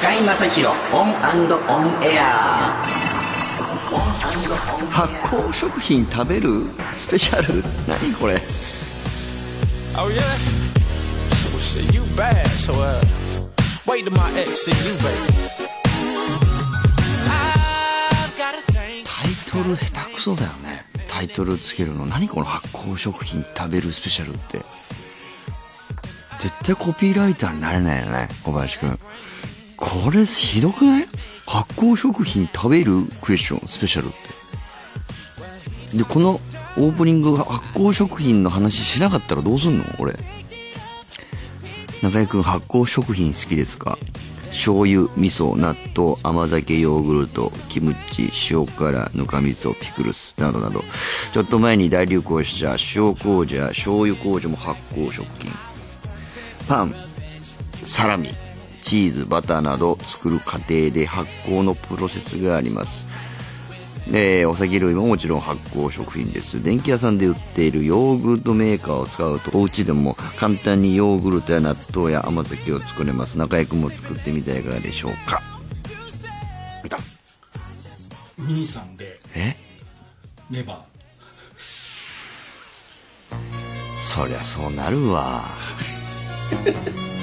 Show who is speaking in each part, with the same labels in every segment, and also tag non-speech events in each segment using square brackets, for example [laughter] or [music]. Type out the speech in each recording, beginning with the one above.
Speaker 1: 中居正広オンオンエア。
Speaker 2: 発酵食品食べる？スペシャル？何これ
Speaker 3: ？Oh yeah? Well shit, you bad, so uh wait till my ex see you, baby. I've got a thing.
Speaker 2: タイトル下手くそだよね。タイトルつけるの。何この発酵食品食べるスペシャルって。絶対コピーライターになれないよね小林くんこれひどくない？発酵食品食べるクエスチョンスペシャルって。でこのオープニングが発酵食品の話しなかったらどうすんの？俺。中居君発酵食品好きですか？醤油味噌納豆甘酒ヨーグルトキムチ塩辛ぬかみそピクルスなどなど。ちょっと前に大流行した塩麹や醤油麹も発酵食品。パンサラミ。チーズバターなど作る過程で発酵のプロセスがあります。えーお酒類ももちろん発酵食品です。電気屋さんで売っているヨーグルトメーカーを使うとお家でも簡単にヨーグルトや納豆や甘酒を作れます。中居君も作ってみてはいかがでしょうか。見た。
Speaker 4: 兄さんで
Speaker 2: え？
Speaker 4: ネバ
Speaker 2: そりゃそうなるわ [laughs]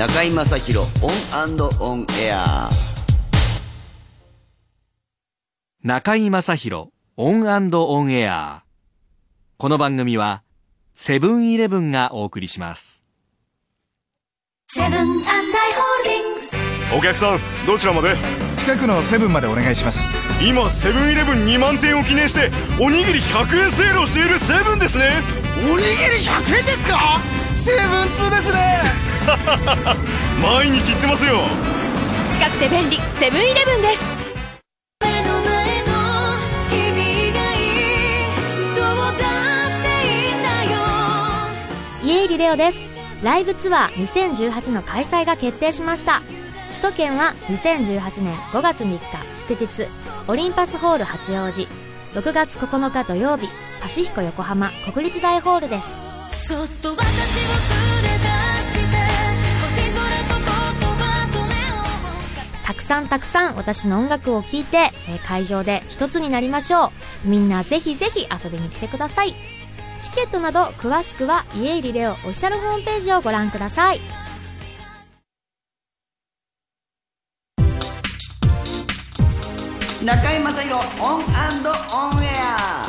Speaker 1: 中居正広オンオンエア。
Speaker 5: 中居正広オンオンエア。この番組はセブンイレブンがお送りします。
Speaker 2: セブンアイ・ホールディングス。
Speaker 6: お客さんどちらまで？
Speaker 7: 近くのセブンまでお願いします。
Speaker 6: 今セブンイレブン2万店を記念しておにぎり100円セールをしているセブンですね。
Speaker 7: おにぎり100円ですか？セブンツーですね [laughs]
Speaker 6: 毎日行ってますよ。
Speaker 2: 近くて便利セブンイレブンです。目の前の君がいい。どうだっていいんだよ。
Speaker 8: 家入レオです。ライブツアー2018の開催が決定しました。首都圏は2018年5月3日祝日。オリンパスホール八王子。6月9日土曜日パシフィコ横浜国立大ホールですさんたくさん私の音楽を聴いて、えー会場で一つになりましょう。みんなぜひぜひ遊びに来てください。チケットなど詳しくは家入レオオフィシャルホームページをご覧ください。
Speaker 9: 中居正広オンオンエア。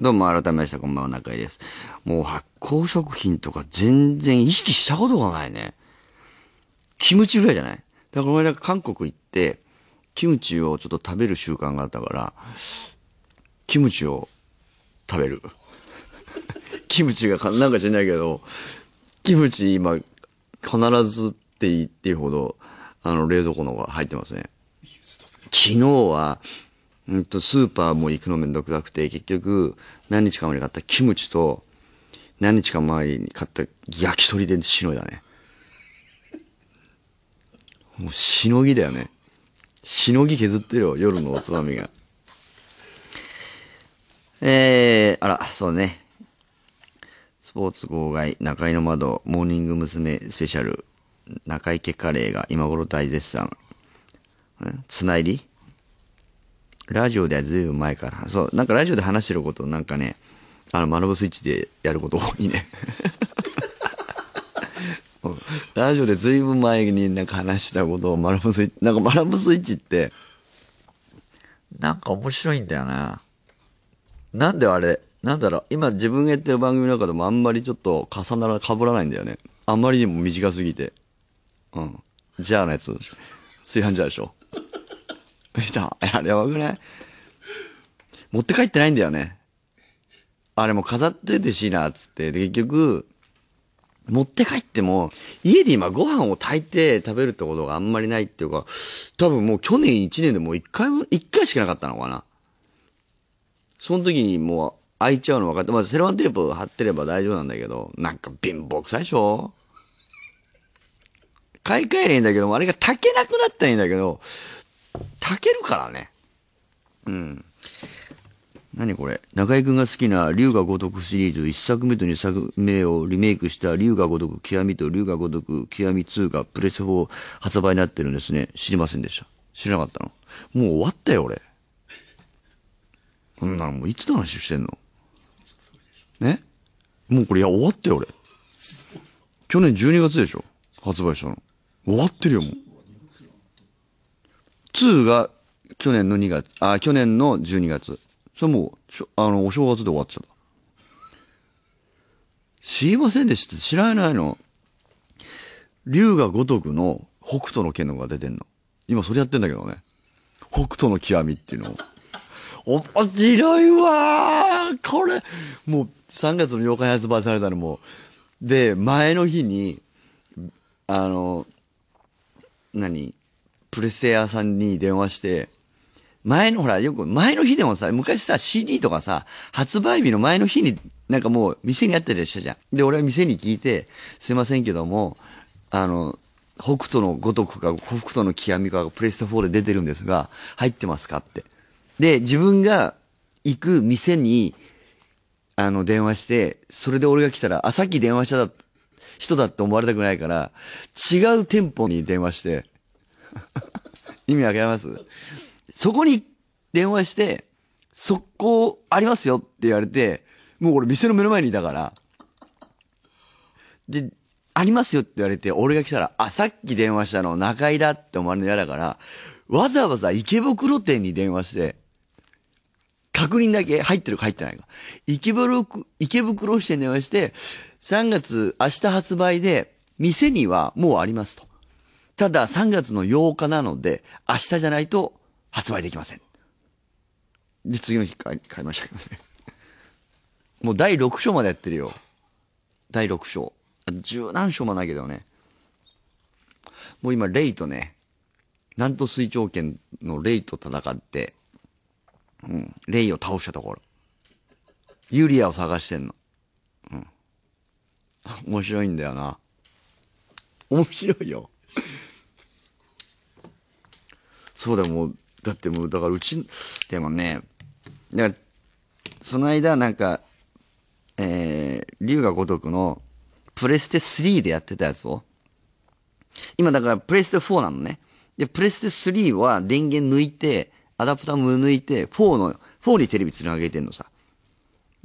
Speaker 1: どうも改めましてこんばんは中居です。もう発酵食品とか全然意識したことがないねキムチぐらいじゃない？だからこの間韓国行ってキムチをちょっと食べる習慣があったからキムチを食べる。[laughs] キムチがかなんかじゃないけどキムチ今必ずって言っていいほどあの冷蔵庫の方が入ってますね。昨日は、うんと、スーパーも行くのめんどくさくて、結局、何日か前に買ったキムチと、何日か前に買った焼き鳥でしのいだね。もうしのぎだよね。しのぎ削ってるよ、夜のおつまみが。えー、あら、そうね。スポーツ号外、中井の窓、モーニング娘。スペシャル、中井家カレーが今頃大絶賛。つないり？ラジオではずいぶん前から。そう、なんかラジオで話してること、なんかね、あの、マノブスイッチでやること多いね。ラジオでずいぶん前になんか話したことをマノブスイッチ、なんかマノブスイッチって、なんか面白いんだよな。なんであれ、なんだろう、今自分がやってる番組の中でもあんまりちょっと重なら、被らないんだよね。あんまりにも短すぎて。うん。じゃあのやつ。炊飯ジャーでしょ。見たあれやばくない？持って帰ってないんだよね。あれも飾っててしいな、つって。で、結局、持って帰っても、家で今ご飯を炊いて食べるってことがあんまりないっていうか、多分もう去年1年でもう1回も、1回しかなかったのかな。その時にもう開いちゃうの分かって、まずセロハンテープ貼ってれば大丈夫なんだけど、なんか貧乏くさいでしょ買い替えりゃいいんだけども、あれが炊けなくなったらいいんだけど、炊けるからね。うん。何これ？中居くんが好きな龍が如くシリーズ1作目と2作目をリメイクした龍が如く極みと龍が如く極み2がプレス4発売になってるんですね。知りませんでした。知らなかったの？もう終わったよ、俺。こんなのもういつの話してんの？ね？もうこれいや終わったよ、俺。去年12月でしょ？発売したの。終わってるよ、もう。2が去年の2月、あ、去年の12月。それもう、しょあの、お正月で終わっちゃった。知りませんでした？知らないの。龍が如くの北斗の剣のが出てんの。今それやってんだけどね。北斗の極みっていうのを。面白いわーこれ、もう3月の8日に発売されたのも。で、前の日に、あの、何？プレステ屋さんに電話して、前のほら、よく、前の日でもさ、昔さ、CD とかさ、発売日の前の日に、なんかもう、店にあったりしたじゃん。で、俺は店に聞いて、すいませんけども、あの、北斗のごとくか、北斗の極みかプレステ4で出てるんですが、入ってますかって。で、自分が行く店に、あの、電話して、それで俺が来たら、あ、さっき電話した人だって思われたくないから、違う店舗に電話して、[laughs] 意味わかります？そこに電話して、速攻ありますよって言われて、もう俺店の目の前にいたから、で、ありますよって言われて、俺が来たら、あ、さっき電話したの中井だって思われるの嫌だから、わざわざ池袋店に電話して、確認だけ入ってるか入ってないか。池袋、池袋支店に電話して、3月、明日発売で、店にはもうありますと。ただ、3月の8日なので、明日じゃないと発売できません。で、次の日買い買いましたけどね。[laughs] もう第6章までやってるよ。第6章。十何章もないけどね。もう今、レイとね、南東水長剣のレイと戦って、うん、レイを倒したところ。ユリアを探してんの。うん。面白いんだよな。面白いよ。そうだよ、もう、だってもう、だからうち、でもね、だから、その間なんか、えー、龍が如くの、プレステ3でやってたやつを、今だからプレステ4なのね。で、プレステ3は電源抜いて、アダプターも抜いて、4の、4にテレビつなげてんのさ。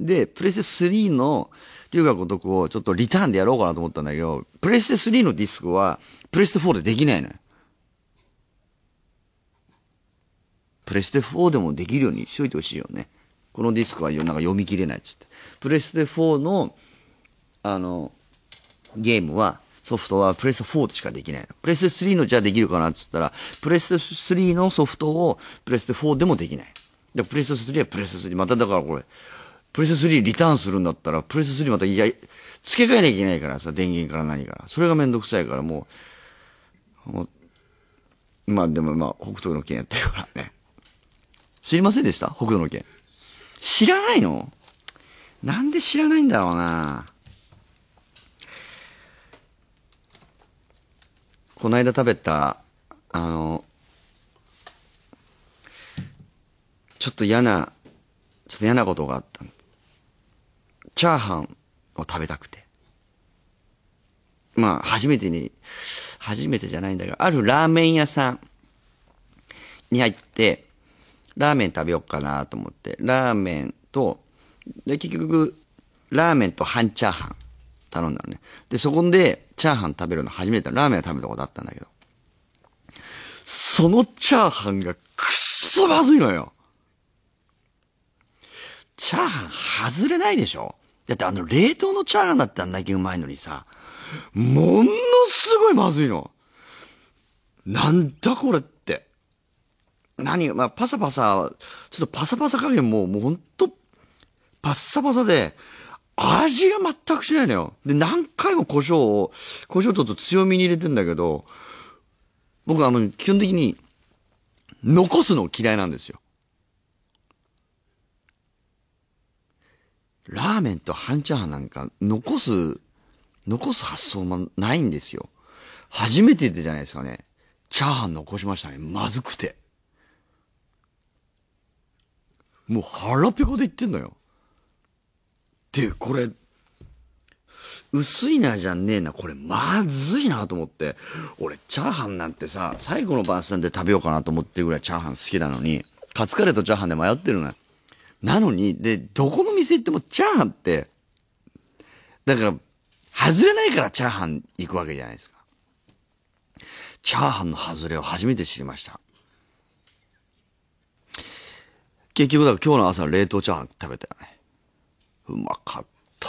Speaker 1: で、プレステ3の龍が如くをちょっとリターンでやろうかなと思ったんだけど、プレステ3のディスクは、プレステ4でできないのよ。プレステ4でもできるようにしといてほしいよね。このディスクはなんか読み切れないっつって。プレステ4の、あの、ゲームは、ソフトはプレステ4しかできないの。プレステ3のじゃあできるかなって言ったら、プレステ3のソフトをプレステ4でもできない。で、プレステ3はプレステ3。まただからこれ、プレステ3リターンするんだったら、プレステ3またいや、付け替えなきゃいけないからさ、電源から何から。それがめんどくさいからもう、もうまあでもまあ、北斗の剣やってるからね。知りませんでした？北斗の剣。知らないの？なんで知らないんだろうな？この間食べた、あの、ちょっと嫌な、ちょっと嫌なことがあったチャーハンを食べたくて。まあ、初めてに、初めてじゃないんだけど、あるラーメン屋さんに入って、ラーメン食べようかなと思って、ラーメンと、で、結局、ラーメンと半チャーハン頼んだのね。で、そこで、チャーハン食べるの初めて、ラーメンは食べたことあったんだけど、そのチャーハンがくっそまずいのよ。チャーハン外れないでしょ？だってあの冷凍のチャーハンだってあんだけうまいのにさ、ものすごいまずいの。なんだこれ。何まあ、パサパサ、ちょっとパサパサ加減も、もうほんと、パッサパサで、味が全くしないのよ。で、何回も胡椒を、胡椒ちょっと強めに入れてんだけど、僕はあの、基本的に、残すの嫌いなんですよ。ラーメンと半チャーハンなんか、残す、残す発想もないんですよ。初めてでじゃないですかね。チャーハン残しましたね。まずくて。もう腹ペコで言ってんのよ。で、これ、薄いなじゃねえな。これまずいなと思って。俺、チャーハンなんてさ、最後の晩餐で食べようかなと思ってるぐらいチャーハン好きなのに、カツカレーとチャーハンで迷ってるのよ。なのに、で、どこの店行ってもチャーハンって、だから、外れないからチャーハン行くわけじゃないですか。チャーハンの外れを初めて知りました。結局、だから今日の朝冷凍チャーハン食べたよね。うまかった。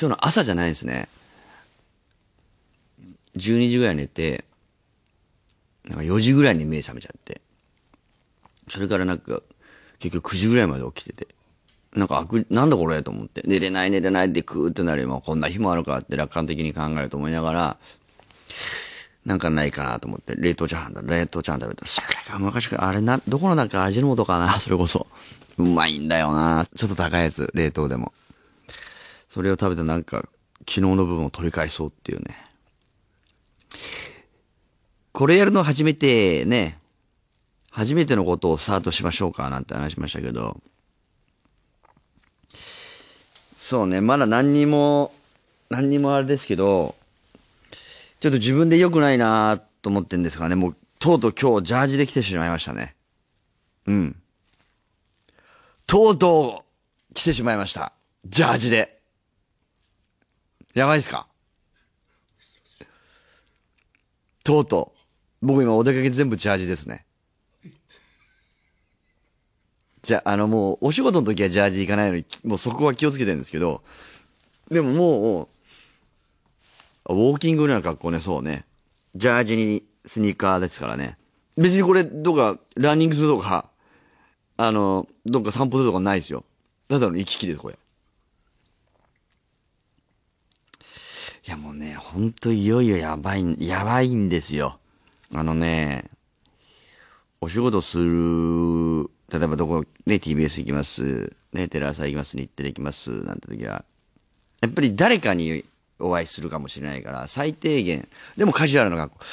Speaker 1: 今日の朝じゃないですね。12時ぐらい寝て、なんか4時ぐらいに目覚めちゃって。それからなんか、結局9時ぐらいまで起きてて。なんか、あく、なんだこれと思って。寝れない寝れないでクーってなるよ。こんな日もあるかって楽観的に考えると思いながら、なんかないかなと思って、冷凍チャーハンだ、冷凍チャーハン食べたら、それが昔から、あれな、どこのなんか味の素かな、[laughs] それこそ。うまいんだよな。ちょっと高いやつ、冷凍でも。それを食べてなんか、昨日の部分を取り返そうっていうね。これやるの初めてね、初めてのことをスタートしましょうかなんて話しましたけど、そうね、まだ何にも、何にもあれですけど、ちょっと自分で良くないなと思ってんですがね、もう、とうとう今日ジャージで来てしまいましたね。うん。とうとう来てしまいました。ジャージで。やばいっすか？とうとう。僕今お出かけ全部ジャージですね。じゃあ、あのもう、お仕事の時はジャージ行かないのに、もうそこは気をつけてるんですけど、でももう、ウォーキングのような格好ね、そうね。ジャージにスニーカーですからね。別にこれ、どっか、ランニングするとか、あの、どっか散歩するとかないですよ。ただの行き来です、これ。いやもうね、ほんといよいよやばい、やばいんですよ。あのね、お仕事する、例えばどこ、ね、TBS 行きます、ね、テレ朝行きます、日テレ行きます、なんて時は、やっぱり誰かにお会いするかもしれないから、最低限、でもカジュアルな格好。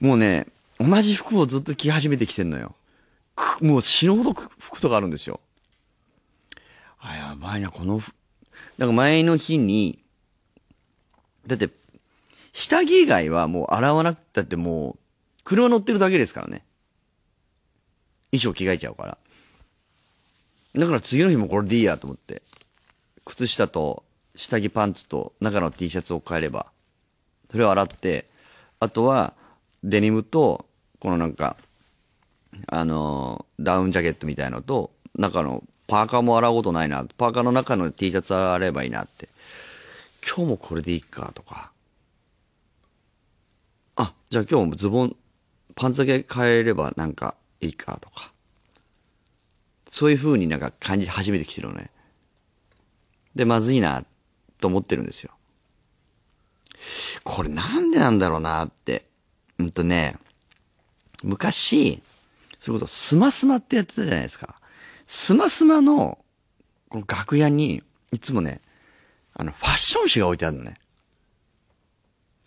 Speaker 1: もうね、同じ服をずっと着始めてきてんのよ。くもう死ぬほど服とかあるんですよ。あ、やばいな、この服。だから前の日に、だって、下着以外はもう洗わなくたってもう、車乗ってるだけですからね。衣装着替えちゃうから。だから次の日もこれでいいやと思って。靴下と下着パンツと中の T シャツを変えれば、それを洗って、あとはデニムと、このなんか、あのーダウンジャケットみたいのと、中のパーカーも洗うことないな。パーカーの中の T シャツ洗えばいいなって。今日もこれでいいかとか。あ、じゃあ今日もズボン、パンツだけ変えればなんかいいかとか。そういう風になんか感じ始めてきてるのね。で、まずいな、と思ってるんですよ。これなんでなんだろうなって。うんとね、昔、それこそスマスマってやってたじゃないですか。スマスマの、この楽屋に、いつもね、あの、ファッション誌が置いてあるのね。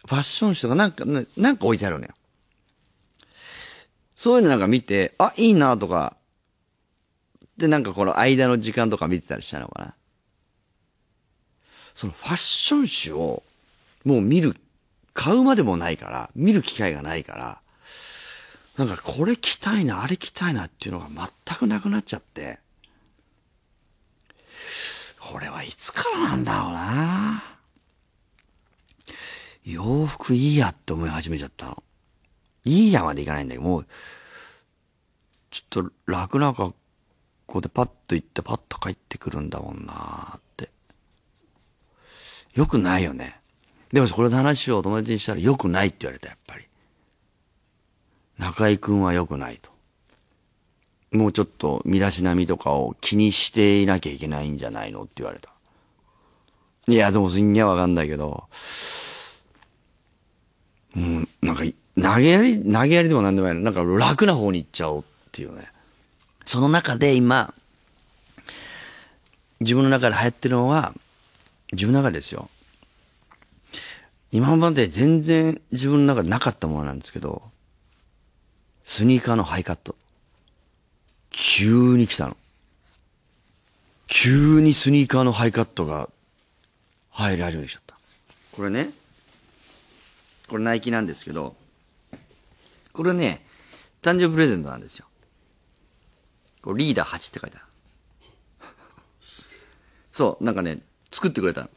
Speaker 1: ファッション誌とかなんか、なんか置いてあるのよ。そういうのなんか見て、あ、いいなとか、で、なんかこの間の時間とか見てたりしたのかな。そのファッション誌を、もう見る、買うまでもないから、見る機会がないから、なんかこれ着たいな、あれ着たいなっていうのが全くなくなっちゃって、これはいつからなんだろうな洋服いいやって思い始めちゃったの。いいやまでいかないんだけど、もう、ちょっと楽な格好でパッと行ってパッと帰ってくるんだもんなって。よくないよね。でもこれの話を友達にしたらよくないって言われた、やっぱり。中井くんは良くないと。もうちょっと身だしなみとかを気にしていなきゃいけないんじゃないのって言われた。いや、でもすんげえわかんないけど、うん、なんか、投げやり、投げやりでもなんでもないの。なんか楽な方に行っちゃおうっていうね。その中で今、自分の中で流行ってるのは、自分の中でですよ。今まで全然自分の中でなかったものなんですけど、スニーカーのハイカット。急に来たの。急にスニーカーのハイカットが入り始めてきちゃった。これね、これナイキなんですけど、これね、誕生日プレゼントなんですよ。これリーダー8って書いてある。そう、なんかね、作ってくれたの。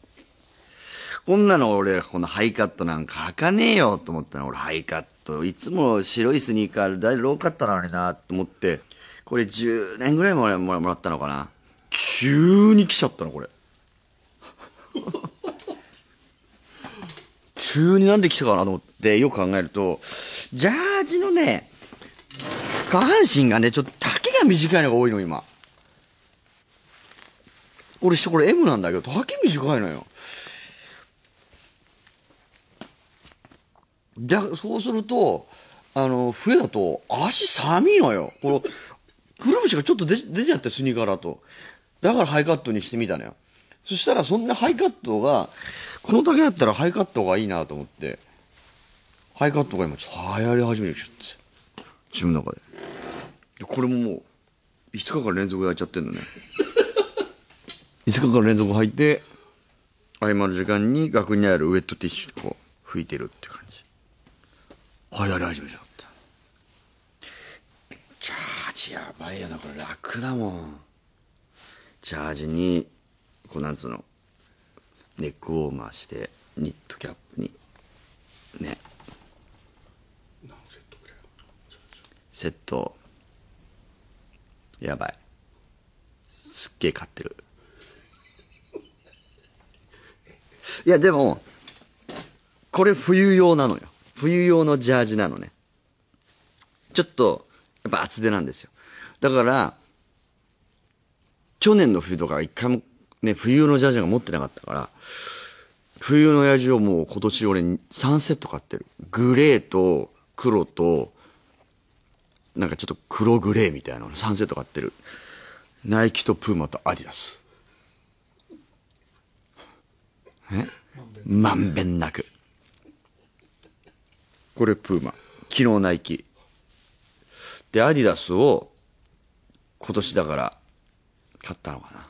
Speaker 1: こんなの俺、このハイカットなんか履かねえよと思ったの。俺ハイカット。いつも白いスニーカー、だいローカットなのになと思って、これ10年ぐらい前もらったのかな。急に来ちゃったの、これ。[laughs] 急になんで来たかなと思って、よく考えると、ジャージのね、下半身がね、ちょっと丈が短いのが多いの、今。俺、これ M なんだけど、丈短いのよ。じゃ、そうすると、あの、冬だと足寒いのよ。この、くるぶしがちょっと出出ちゃって、スニーカーだと。だからハイカットにしてみたのよ。そしたらそんなハイカットが、この丈だったらハイカットがいいなと思って、ハイカットが今ちょっと流行り始めてきちゃって。自分の中で。でこれももう、5日間連続でやっちゃってんのね。5日間連続入って、合間の時間に楽屋にあるウェットティッシュでこう、拭いてるって感じ。流行り始めちゃった。ジャージやばいよな、これ。楽だもん。ジャージに、こうなんつうの、ネックウォーマーしてニットキャップに。ね。
Speaker 4: 何セットぐらい
Speaker 1: セット。やばい。すっげえ買ってる。いやでもこれ冬用なのよ。冬用のジャージなのね。ちょっとやっぱ厚手なんですよ。だから去年の冬とか一回もね冬のジャージが持ってなかったから冬のジャージをもう今年俺3セット買ってる。グレーと黒となんかちょっと黒グレーみたいなの3セット買ってる。ナイキとプーマとアディダスえまんべんなく。これプーマ昨日ナイキ。でアディダスを今年だから買ったのかな。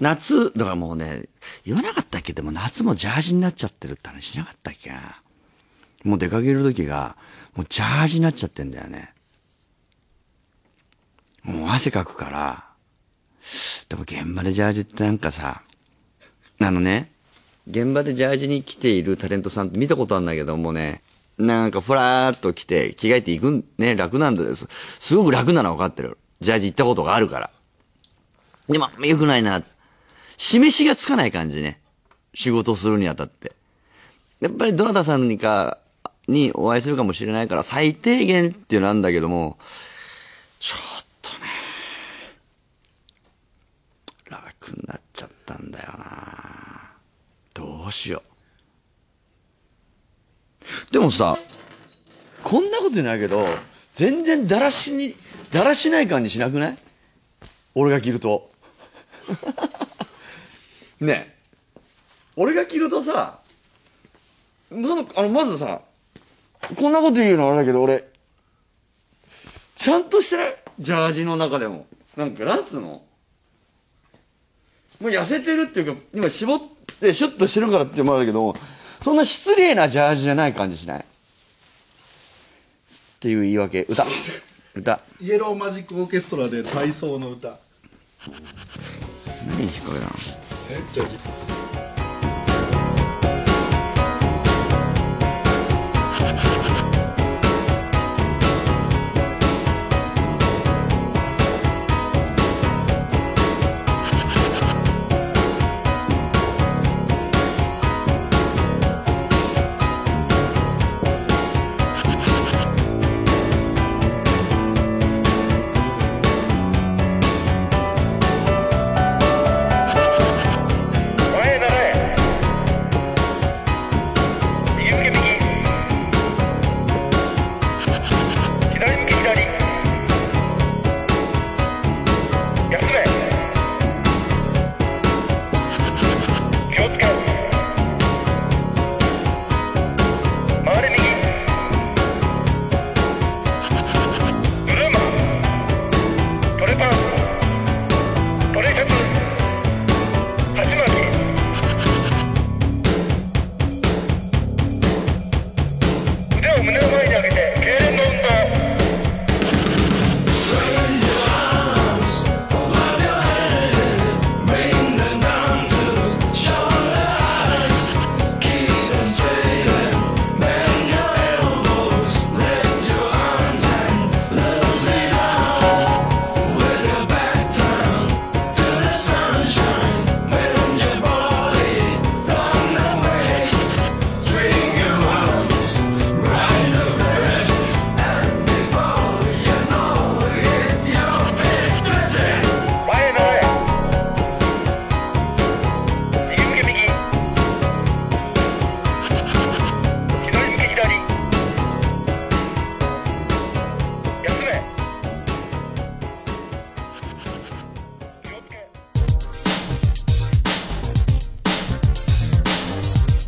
Speaker 1: 夏だからもうね言わなかったっけ？でも夏もジャージになっちゃってるって話しなかったっけな。もう出かける時がもうジャージになっちゃってんだよね。もう汗かくから。でも現場でジャージってなんかさあのね。現場でジャージに来ているタレントさんって見たことあるんだけどもねなんかふらーっと来て着替えていくんね楽なんです。すごく楽なのは分かってる。ジャージ行ったことがあるから。でもあんま良くないな。示しがつかない感じね。仕事するにあたって。やっぱりどなたさんにかにお会いするかもしれないから最低限っていうのなんだけどもちょっとね楽になっちゃったんだよな。うしようでもさこんなことないけど全然だらしにだらしない感じしなくない？俺が着ると。[laughs] ねえ。俺が着るとさそのあのまずさこんなこと言うのあれだけど俺ちゃんとしてないジャージの中でもなんかなんつうの？もう痩せてるっていうか今絞ってシュッとしてるからっていうのもあるけどそんな失礼なジャージじゃない感じしないっていう言い訳歌。歌。
Speaker 4: イエローマジックオーケストラで体操の歌。
Speaker 1: 何に引っ掛けたの？
Speaker 4: えじゃあ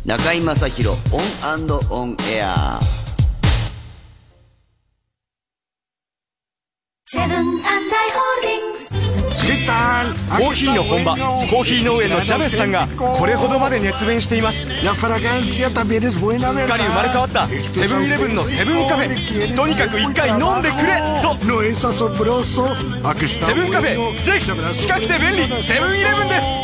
Speaker 1: 中居正広オンオンエア。
Speaker 2: セブンアイ・ホールディングス。
Speaker 6: コーヒーの本場コーヒー農園のジャベスさんがこれほどまで熱弁しています。すっかり生まれ変わった。セブンイレブンのセブンカフェ。とにかく一回飲んでくれ。と。セブンカフェ。ぜひ近くて便利。セブンイレブンです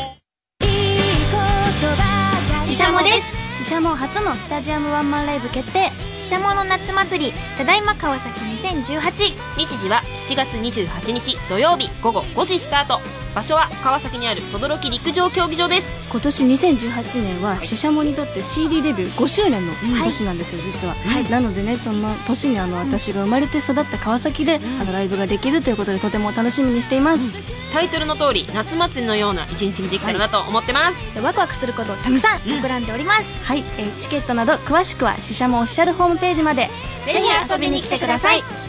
Speaker 10: です。シシャモ初のスタジアムワンマンライブ決定。
Speaker 11: シシャモの夏祭りただいま川崎2018
Speaker 12: 日時は7月28日土曜日午後5時スタート場所は川崎にある等々力陸上競技場です。
Speaker 10: 今年2018年はシシャモにとって CD デビュー5周年の年なんですよ実は、なのでねその年にあの私が生まれて育った川崎で、あのライブができるということでとても楽しみにしています、
Speaker 12: タイトルの通り夏祭りのような一日にできたらなと思ってます、
Speaker 11: ワクワクすることをたくさん。企んでおります、
Speaker 10: はい、えーチケットなど詳しくは SHISHAMO オフィシャルホームページまで。
Speaker 11: ぜひ遊びに来てください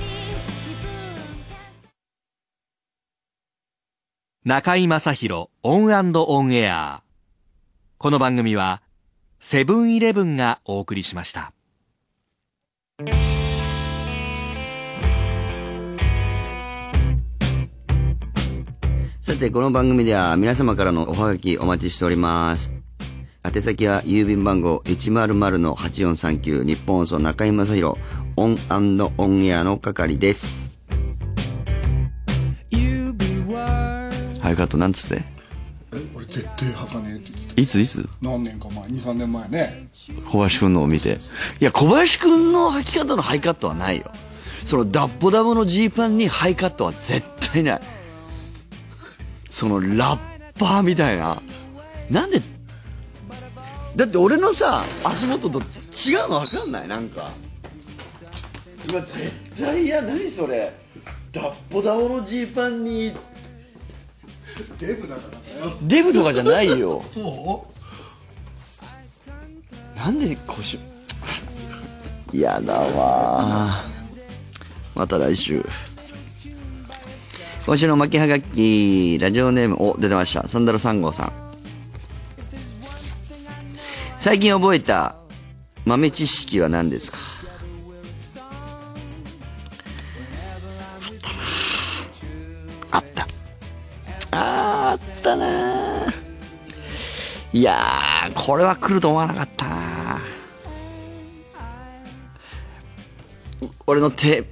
Speaker 5: 中居正広オンオンエアこの番組はセブンイレブンがお送りしました
Speaker 1: さて、この番組では皆様からのおはがきお待ちしております。宛先は郵便番号100-8439ニッポン放送中居正広オンオンエアの係です。ハイカットなんつって？
Speaker 4: え俺絶対履かねえって言って
Speaker 1: いついつ？
Speaker 4: た何年か前23年前ね
Speaker 1: 小林くんのを見て。いや、小林くんの履き方のハイカットはないよ。そのダッポダボのジーパンにハイカットは絶対ない。そのラッパーみたいな。なんで、だって俺のさ、足元と違うの分かんない？なんか。うわ、絶対嫌。何それ？ダッポダボのジーパンに、
Speaker 4: デブだからだよ。
Speaker 1: デブとかじゃないよ。[laughs]
Speaker 4: そ
Speaker 1: なんで腰嫌だわ。また来週。今週の巻きはがきラジオネームお出てました。サンダル3号さん。最近覚えた豆知識は何ですか？いやー、これは来ると思わなかったな俺の手、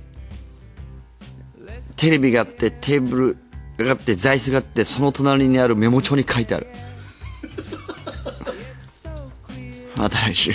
Speaker 1: テレビがあって、テーブルがあって、座椅子があって、その隣にあるメモ帳に書いてある。[laughs] また来週。